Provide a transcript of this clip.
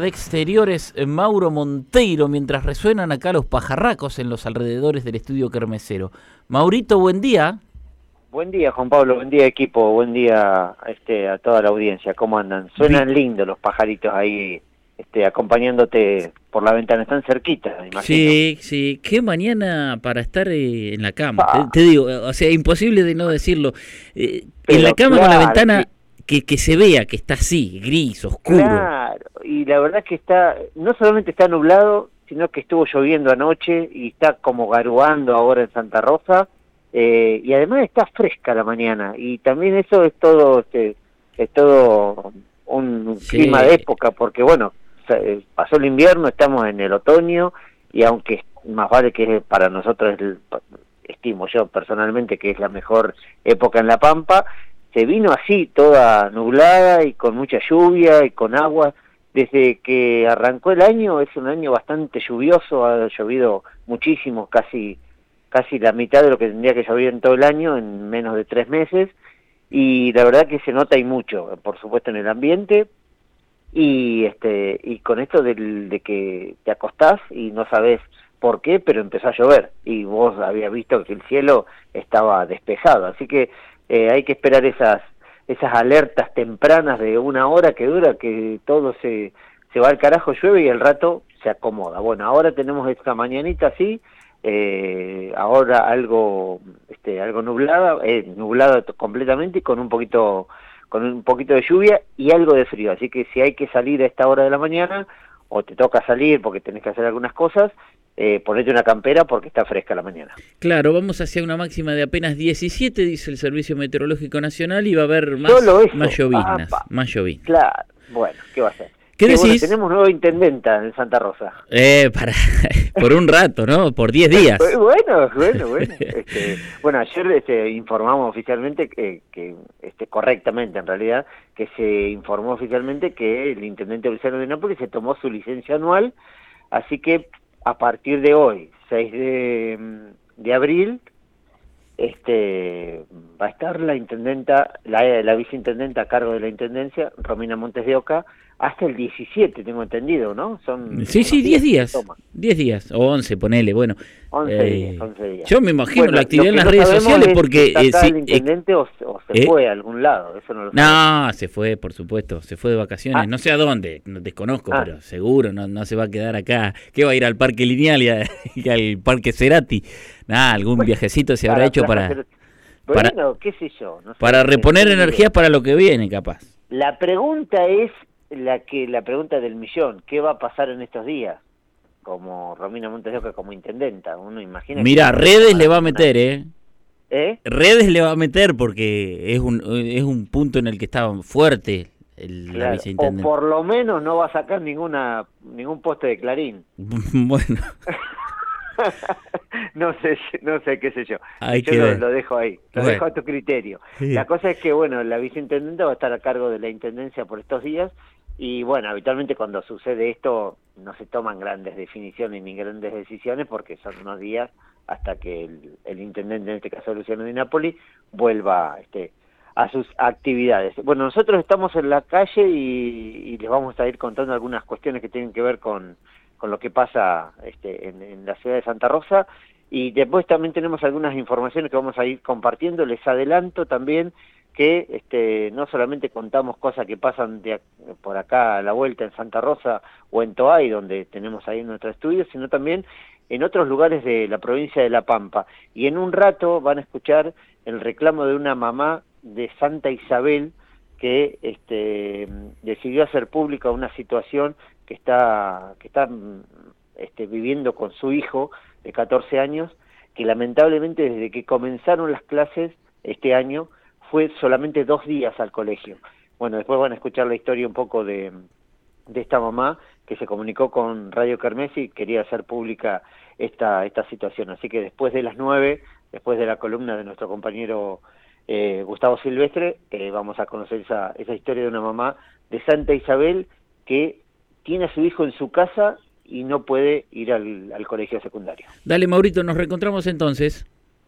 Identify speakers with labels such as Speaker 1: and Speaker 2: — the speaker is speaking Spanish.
Speaker 1: de Exteriores, eh, Mauro Monteiro, mientras resuenan acá los pajarracos en los alrededores del estudio Kermesero. Maurito, buen día.
Speaker 2: Buen día, Juan Pablo, buen día equipo, buen día este, a toda la audiencia, ¿cómo andan? Suenan lindos los pajaritos ahí este, acompañándote por la ventana, están cerquita, imagino.
Speaker 1: Sí, sí, qué mañana para estar eh, en la cama, te, te, digo, o sea, imposible de no decirlo. Eh, en la cama
Speaker 2: claro,
Speaker 1: con la ventana que, que se vea que está así, gris, oscuro.
Speaker 2: Claro, y la verdad es que está, no solamente está nublado, sino que estuvo lloviendo anoche y está como garuando ahora en Santa Rosa, eh, y además está fresca la mañana, y también eso es todo, este, es todo un
Speaker 1: Sí.
Speaker 2: clima de época, porque bueno, se- pasó el invierno, estamos en el otoño, y aunque más vale que para nosotros, estimo yo personalmente que es la mejor época en La Pampa, se vino así, toda nublada y con mucha lluvia y con agua. Desde que arrancó el año es un año bastante lluvioso, ha llovido muchísimo, casi casi la mitad de lo que tendría que llover en todo el año en menos de tres meses y la verdad que se nota y mucho, por supuesto en el ambiente y este y con esto del, de que te acostás y no sabes por qué, pero empezó a llover y vos habías visto que el cielo estaba despejado, así que eh, hay que esperar esas esas alertas tempranas de una hora que dura que todo se se va al carajo llueve y el rato se acomoda. Bueno, ahora tenemos esta mañanita así, eh, ahora algo este algo nublada, eh, nublada completamente y con un poquito con un poquito de lluvia y algo de frío, así que si hay que salir a esta hora de la mañana o te toca salir porque tenés que hacer algunas cosas, eh, ponete una campera porque está fresca la mañana.
Speaker 1: Claro, vamos hacia una máxima de apenas 17, dice el Servicio Meteorológico Nacional, y va a haber más, más lloviznas. Más lloviznas.
Speaker 2: Claro, bueno, ¿qué va a ser? Tenemos nueva intendenta en Santa Rosa.
Speaker 1: Eh, para, por un rato, ¿no? Por 10 días.
Speaker 2: Bueno, bueno, bueno. Este, bueno, ayer este, informamos oficialmente que, que este, correctamente en realidad, que se informó oficialmente que el intendente Luciano de Nápoles se tomó su licencia anual, así que a partir de hoy, 6 de, mm, de abril, este va a estar la intendenta, la, la viceintendenta a cargo de la intendencia, Romina Montes de Oca, hasta el 17, tengo entendido, ¿no? Son
Speaker 1: Sí, sí,
Speaker 2: unos
Speaker 1: 10
Speaker 2: que
Speaker 1: días.
Speaker 2: toma.
Speaker 1: 10 días, o 11, ponele, bueno.
Speaker 2: 11
Speaker 1: Eh,
Speaker 2: días, 11 días.
Speaker 1: Yo me imagino
Speaker 2: Bueno,
Speaker 1: la actividad en las
Speaker 2: no
Speaker 1: redes sociales
Speaker 2: es
Speaker 1: porque...
Speaker 2: si está
Speaker 1: eh, sí,
Speaker 2: el
Speaker 1: eh,
Speaker 2: intendente o se
Speaker 1: ¿eh?
Speaker 2: fue a algún lado, eso no lo.
Speaker 1: No, se fue, por supuesto, se fue de vacaciones,
Speaker 2: Ah.
Speaker 1: no sé a dónde, no desconozco,
Speaker 2: Ah.
Speaker 1: pero seguro no, no se va a quedar acá. ¿Qué va a ir al Parque Lineal y, a- y al Parque Cerati? Nada, algún
Speaker 2: Bueno,
Speaker 1: viajecito se habrá
Speaker 2: Para
Speaker 1: hecho para, para-
Speaker 2: Bueno, qué sé yo. no sé,
Speaker 1: para
Speaker 2: no sé,
Speaker 1: reponer energías para lo que viene, capaz.
Speaker 2: La pregunta es la que la pregunta del millón, ¿qué va a pasar en estos días? Como Romina Montes de Oca como intendenta, uno imagina
Speaker 1: Mira, redes le va a meter, ¿eh?
Speaker 2: ¿Eh?
Speaker 1: Redes le va a meter porque es un, es un punto en el que estaba fuerte el, la
Speaker 2: Claro, o
Speaker 1: viceintendente.
Speaker 2: por lo menos no va a sacar ninguna ningún poste de Clarín.
Speaker 1: bueno,
Speaker 2: no sé, no sé qué sé yo.
Speaker 1: Hay
Speaker 2: yo
Speaker 1: que
Speaker 2: lo, dejo ahí, lo
Speaker 1: Bueno.
Speaker 2: dejo a tu criterio.
Speaker 1: Sí.
Speaker 2: La cosa es que, bueno, la viceintendenta va a estar a cargo de la intendencia por estos días y, bueno, habitualmente cuando sucede esto no se toman grandes definiciones ni grandes decisiones porque son unos días hasta que el, el intendente, en este caso Luciano Di Napoli, vuelva este, a sus actividades. Bueno, nosotros estamos en la calle y, les vamos a ir contando algunas cuestiones que tienen que ver con, con lo que pasa este, en, la ciudad de Santa Rosa y después también tenemos algunas informaciones que vamos a ir compartiendo. Les adelanto también que este, no solamente contamos cosas que pasan de, por acá a la vuelta en Santa Rosa o en Toay, donde tenemos ahí nuestro estudio, sino también en otros lugares de la provincia de La Pampa. Y en un rato van a escuchar el reclamo de una mamá de Santa Isabel que este, decidió hacer pública una situación que está, que está este, viviendo con su hijo de 14 años, que lamentablemente desde que comenzaron las clases este año fue solamente dos días al colegio. Bueno, después van a escuchar la historia un poco de, de esta mamá que se comunicó con Radio Kermés y quería hacer pública esta, esta situación. Así que después de las nueve, después de la columna de nuestro compañero eh, Gustavo Silvestre, eh, vamos a conocer esa, esa historia de una mamá de Santa Isabel que tiene a su hijo en su casa y no puede ir al, al colegio secundario.
Speaker 1: Dale, Maurito, nos reencontramos entonces.